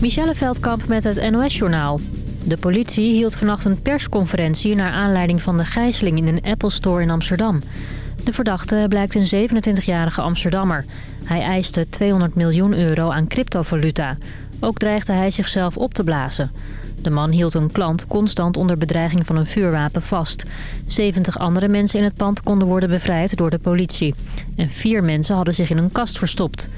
Michelle Veldkamp met het NOS-journaal. De politie hield vannacht een persconferentie... naar aanleiding van de gijzeling in een Apple Store in Amsterdam. De verdachte blijkt een 27-jarige Amsterdammer. Hij eiste 200 miljoen euro aan cryptovaluta. Ook dreigde hij zichzelf op te blazen. De man hield een klant constant onder bedreiging van een vuurwapen vast. 70 andere mensen in het pand konden worden bevrijd door de politie. En vier mensen hadden zich in een kast verstopt.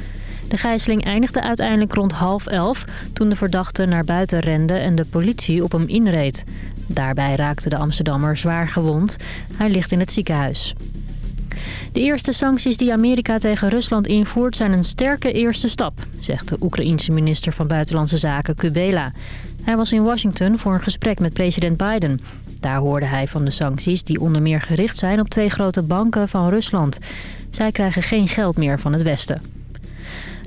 De gijzeling eindigde uiteindelijk rond half elf... toen de verdachte naar buiten rende en de politie op hem inreed. Daarbij raakte de Amsterdammer zwaar gewond. Hij ligt in het ziekenhuis. De eerste sancties die Amerika tegen Rusland invoert zijn een sterke eerste stap, zegt de Oekraïense minister van Buitenlandse Zaken Kubela. Hij was in Washington voor een gesprek met president Biden. Daar hoorde hij van de sancties die onder meer gericht zijn op twee grote banken van Rusland. Zij krijgen geen geld meer van het Westen.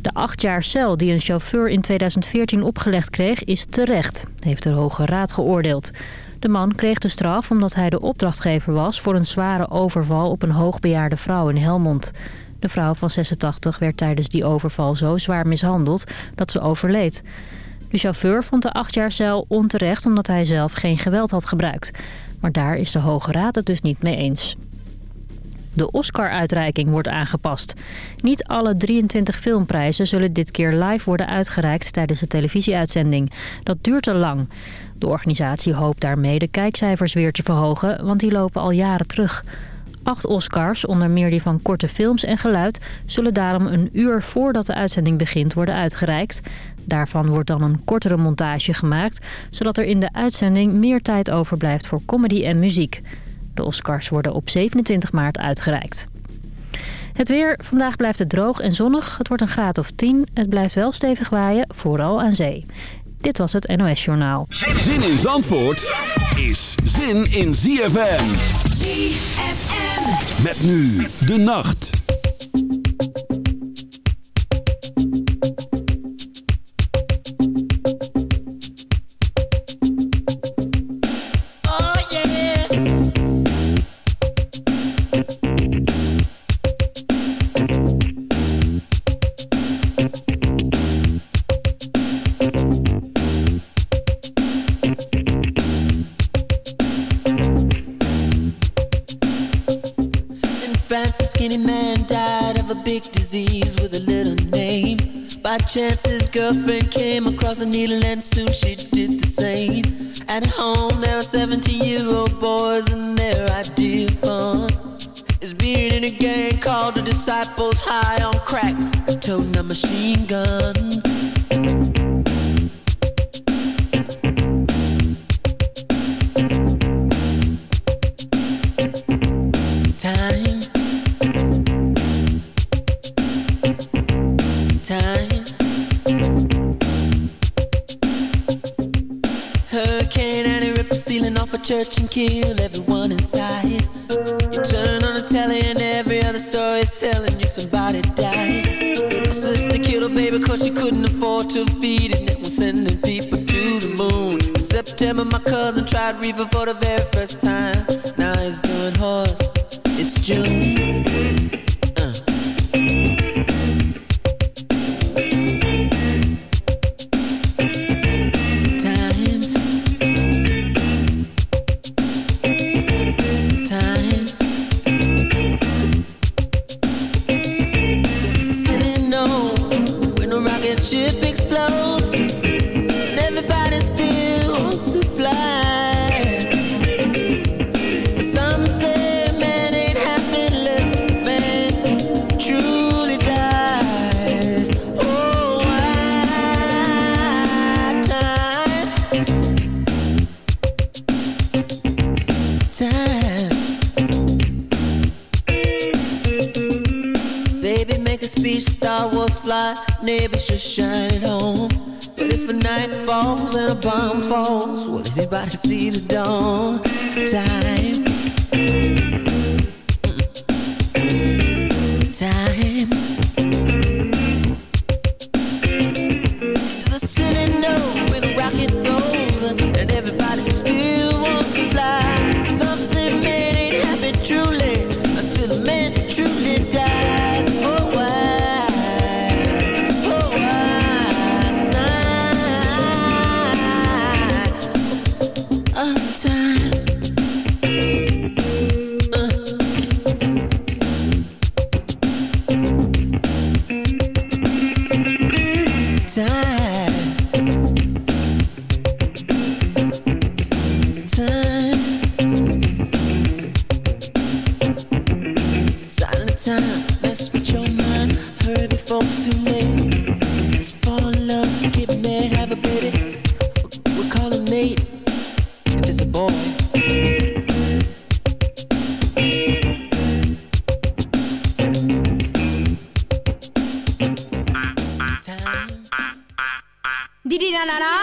De acht jaar cel die een chauffeur in 2014 opgelegd kreeg is terecht, heeft de Hoge Raad geoordeeld. De man kreeg de straf omdat hij de opdrachtgever was voor een zware overval op een hoogbejaarde vrouw in Helmond. De vrouw van 86 werd tijdens die overval zo zwaar mishandeld dat ze overleed. De chauffeur vond de acht jaar cel onterecht omdat hij zelf geen geweld had gebruikt. Maar daar is de Hoge Raad het dus niet mee eens. De Oscar-uitreiking wordt aangepast. Niet alle 23 filmprijzen zullen dit keer live worden uitgereikt tijdens de televisieuitzending. Dat duurt te lang. De organisatie hoopt daarmee de kijkcijfers weer te verhogen, want die lopen al jaren terug. Acht Oscars, onder meer die van korte films en geluid... zullen daarom een uur voordat de uitzending begint worden uitgereikt. Daarvan wordt dan een kortere montage gemaakt... zodat er in de uitzending meer tijd overblijft voor comedy en muziek. De Oscars worden op 27 maart uitgereikt. Het weer. Vandaag blijft het droog en zonnig. Het wordt een graad of 10. Het blijft wel stevig waaien, vooral aan zee. Dit was het NOS Journaal. Zin in Zandvoort is zin in ZFM. ZFM. Met nu de nacht. By chance, his girlfriend came across a needle, and soon she did the same. At home, there were 17 year old boys, and their idea of fun is being in a gang called the Disciples High on Crack, toting a machine gun. Tried na na na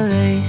Nog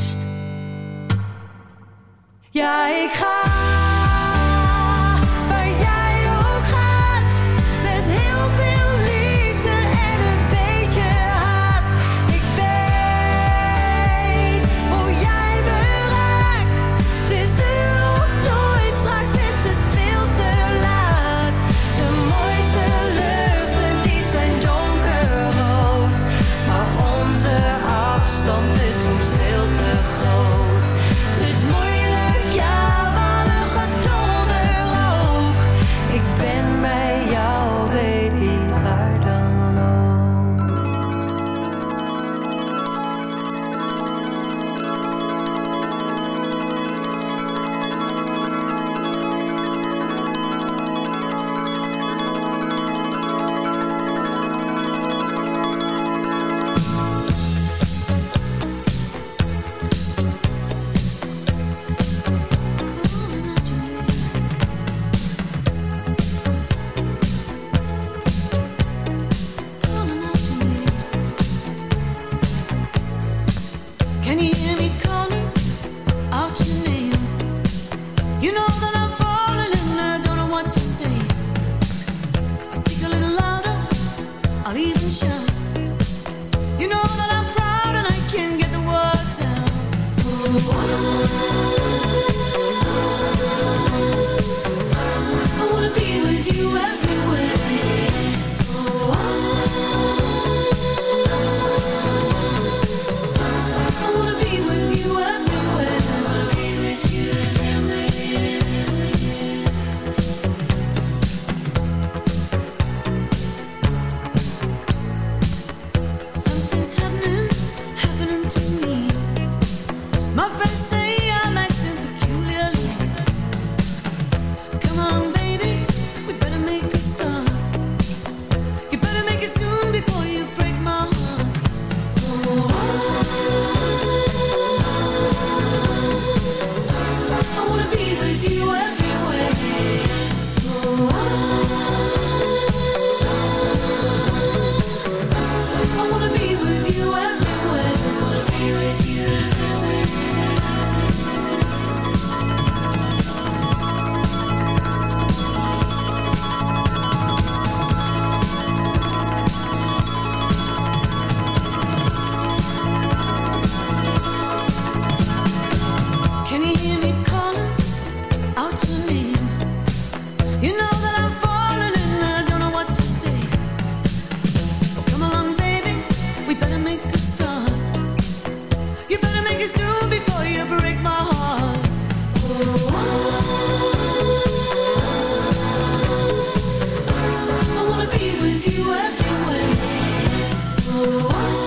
Oh.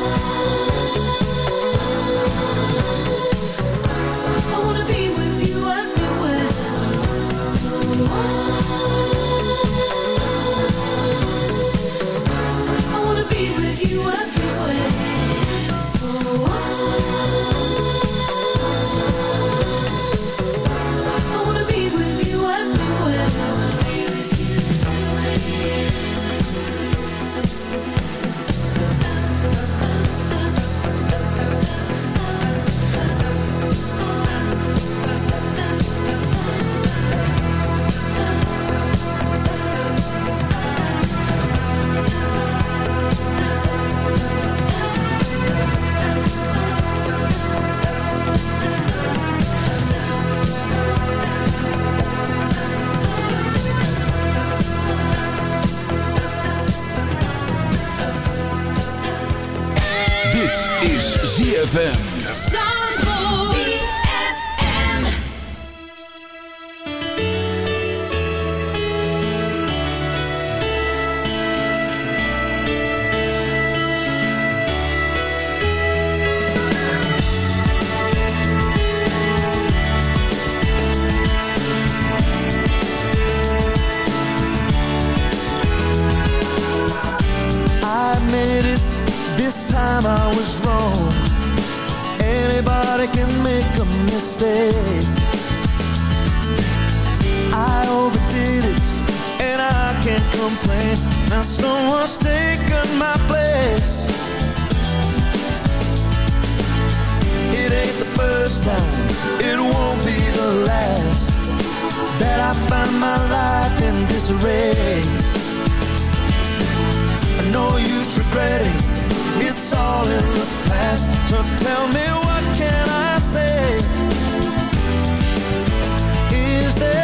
ZFM. complain Now someone's taken my place. It ain't the first time It won't be the last That I find my life in disarray. No use regretting It's all in the past So tell me what can I say? Is there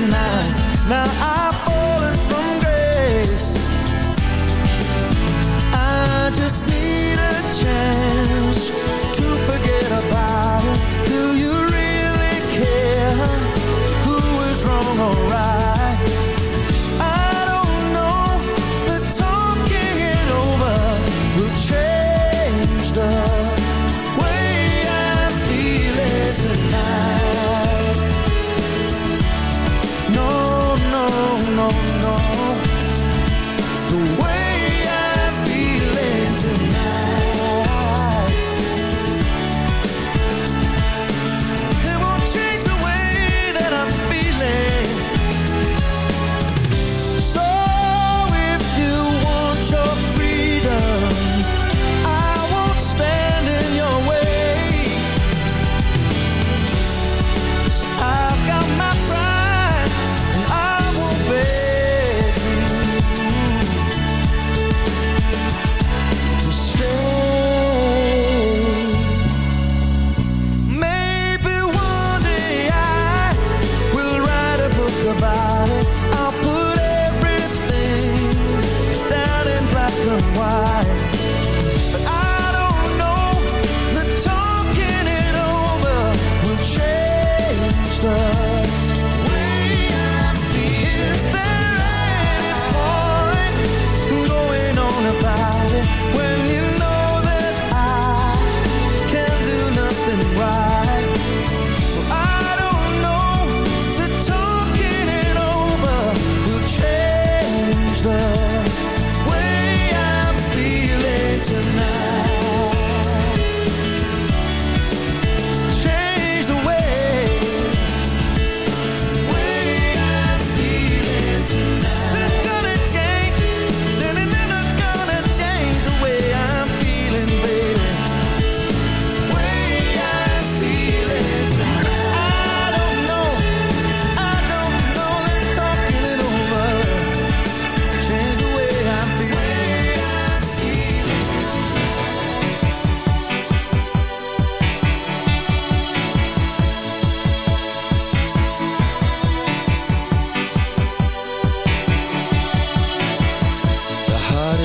Now I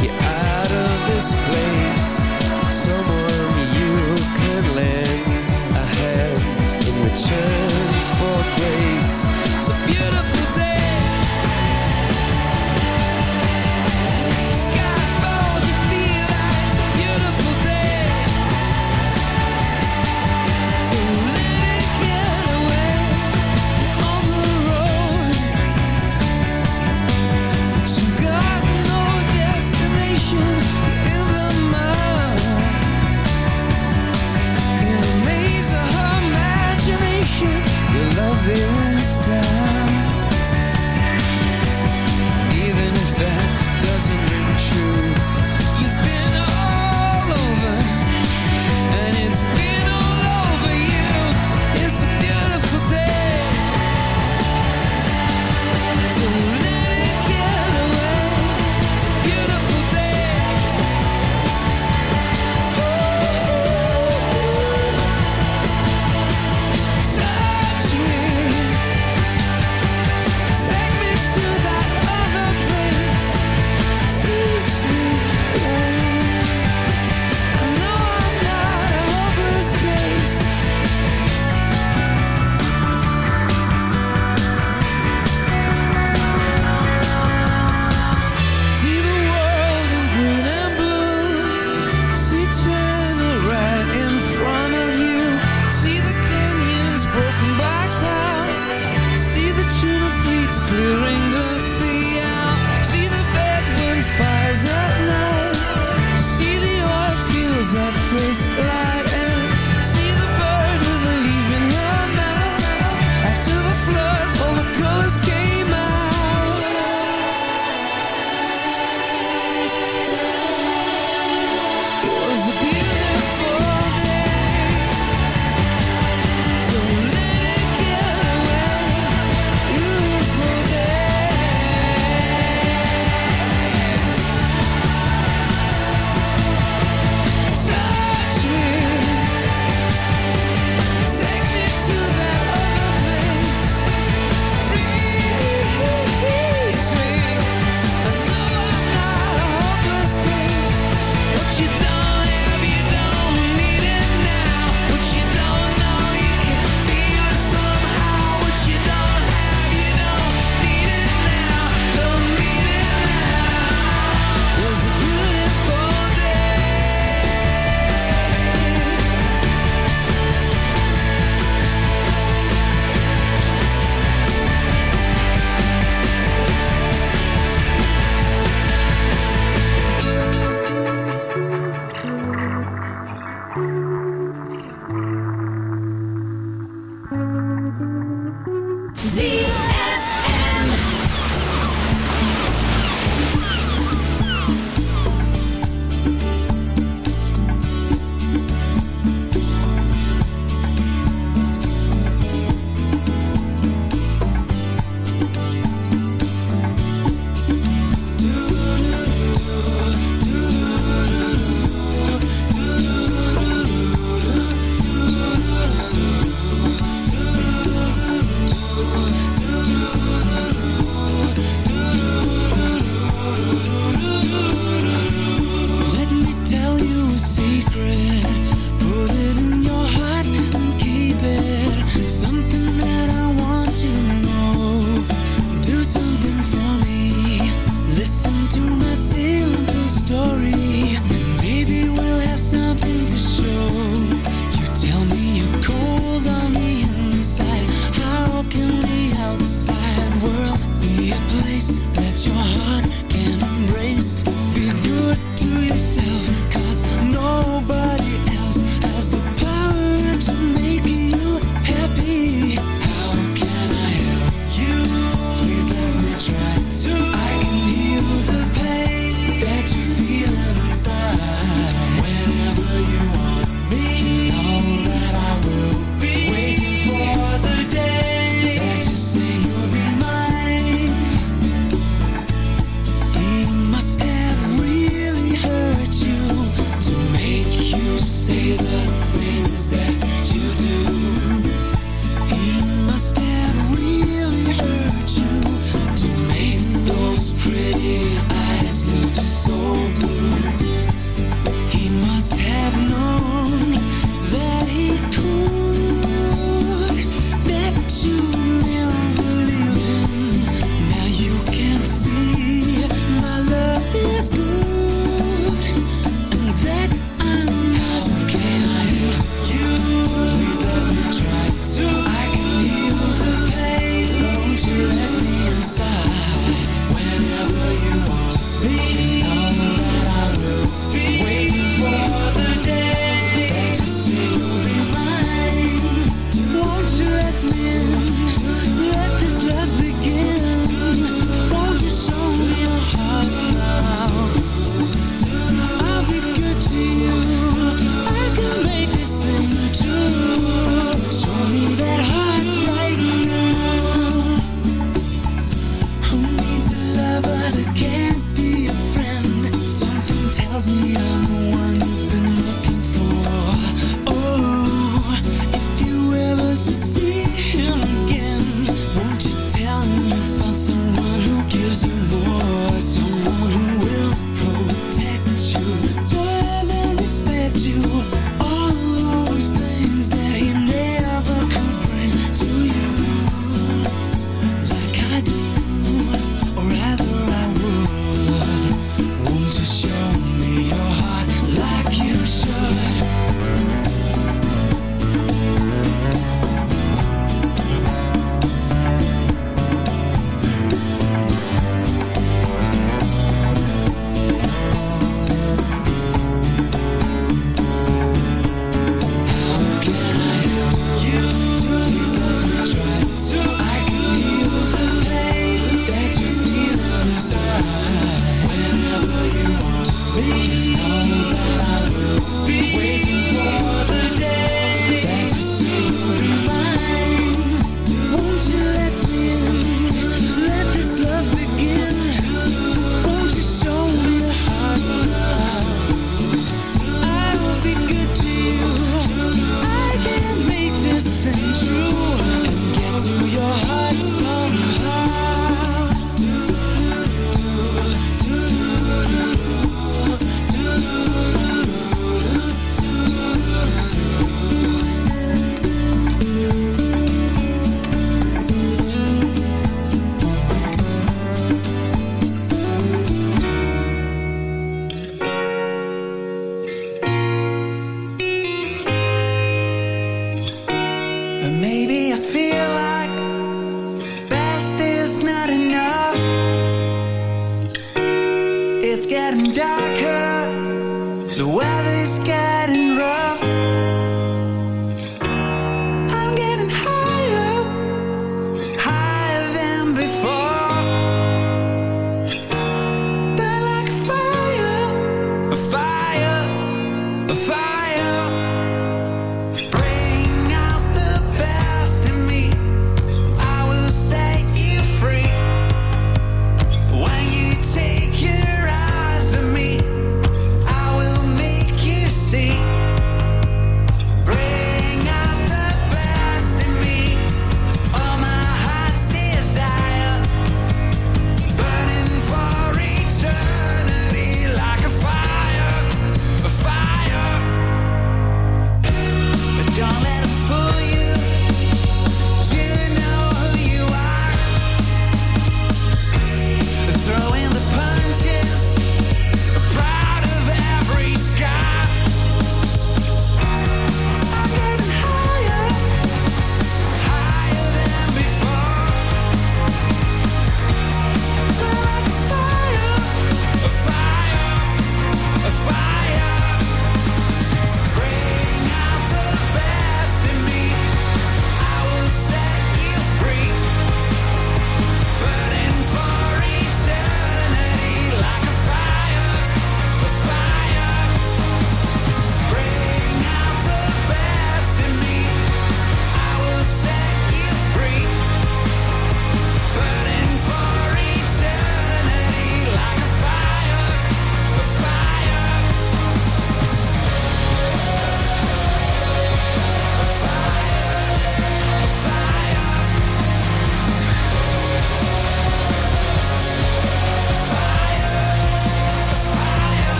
Get out of this place. Someone you can lend a hand in return for grace. Z.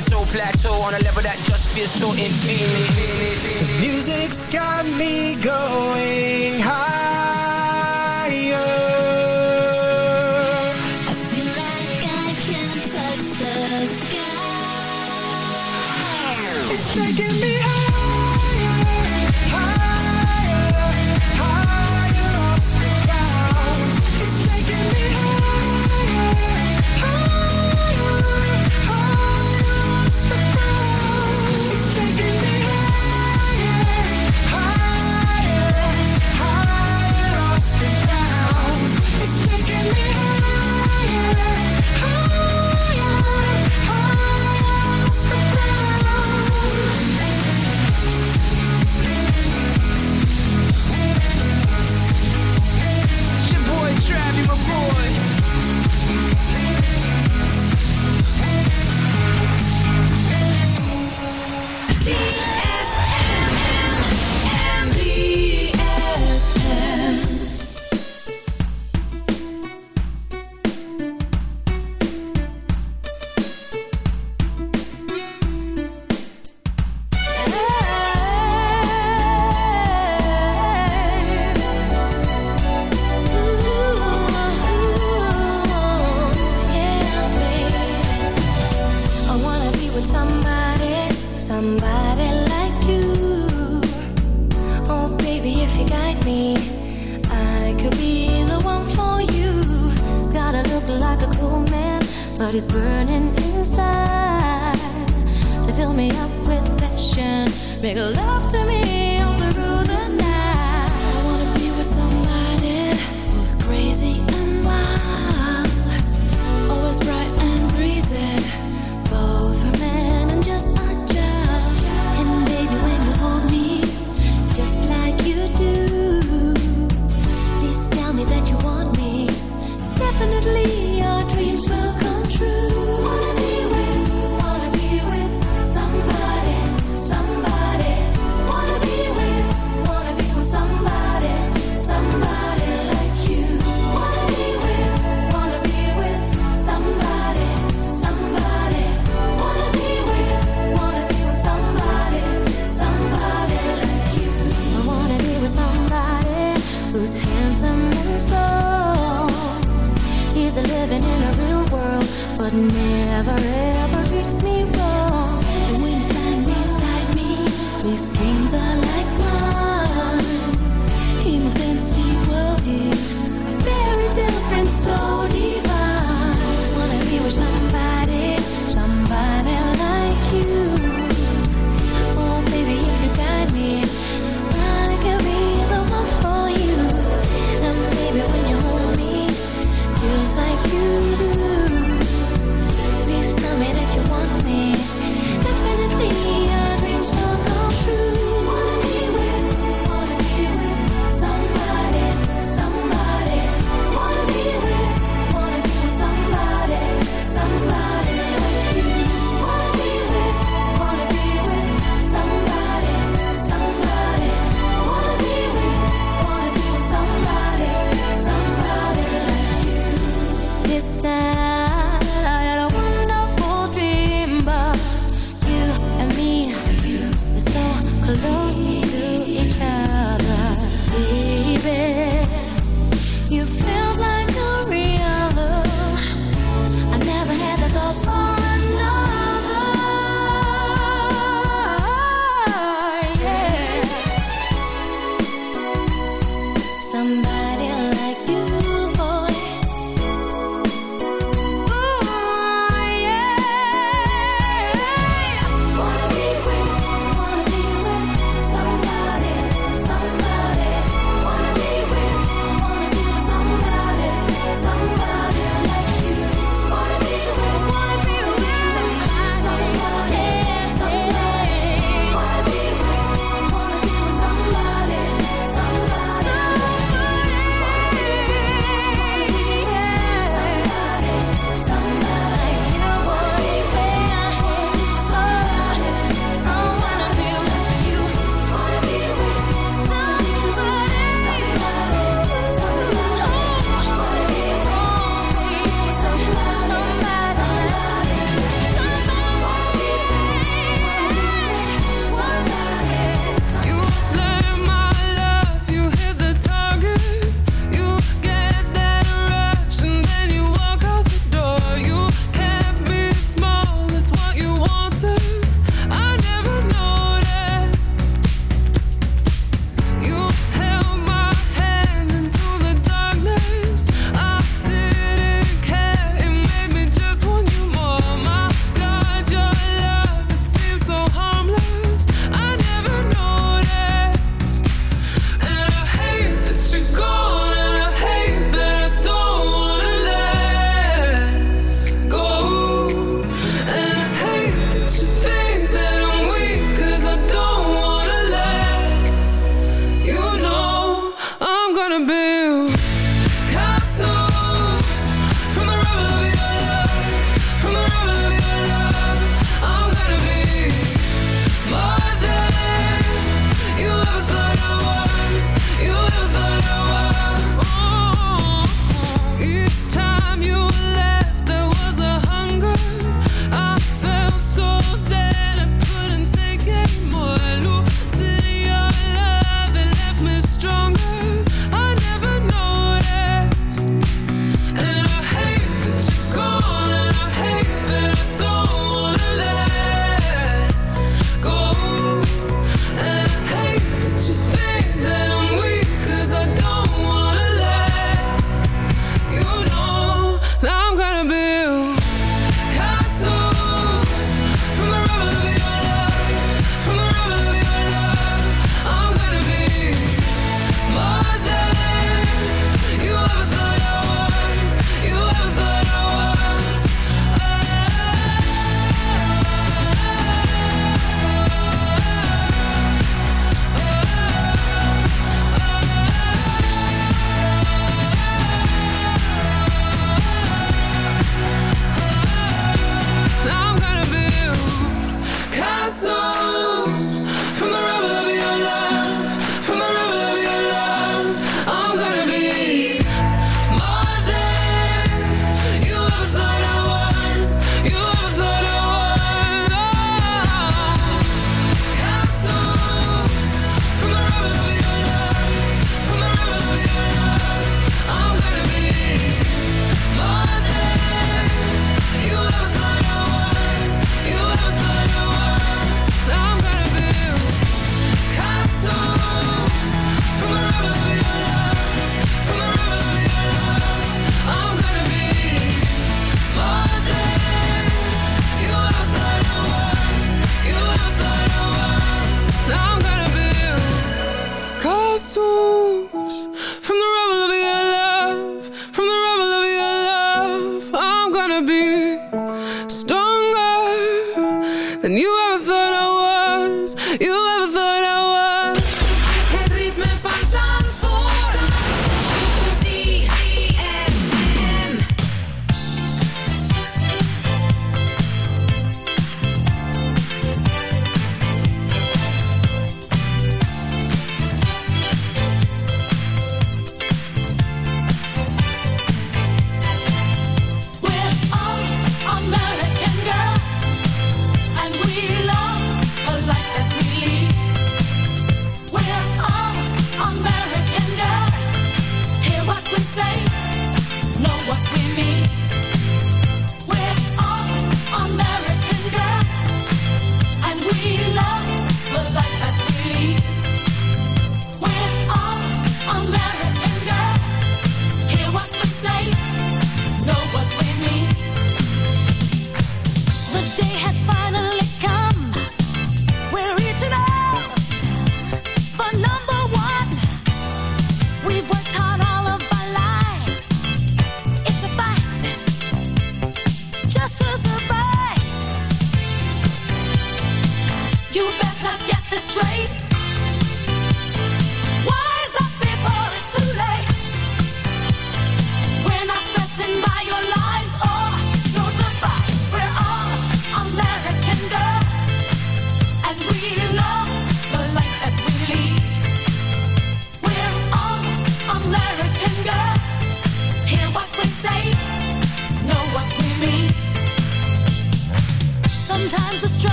so plateau on a level that just feels so infinite. Music's got me going.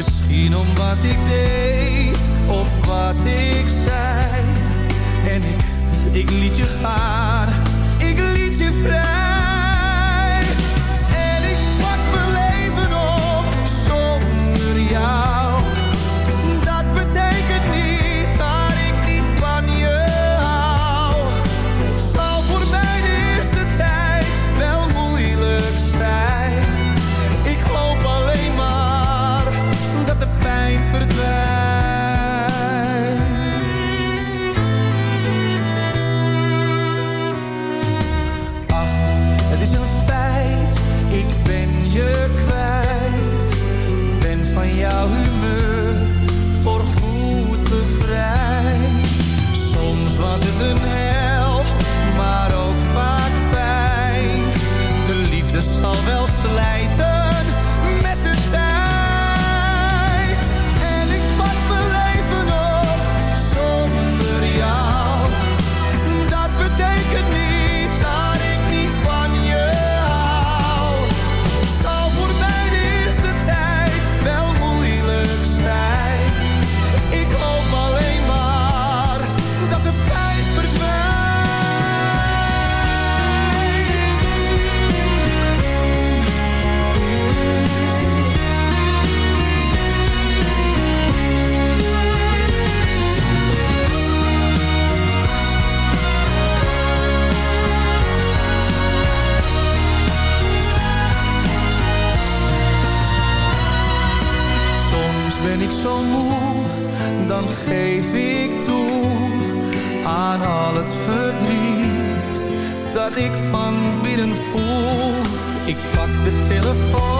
Misschien om wat ik deed of wat ik zei. En ik, ik liet je gaan, zal dan geef ik toe aan al het verdriet dat ik van binnen voel. Ik pak de telefoon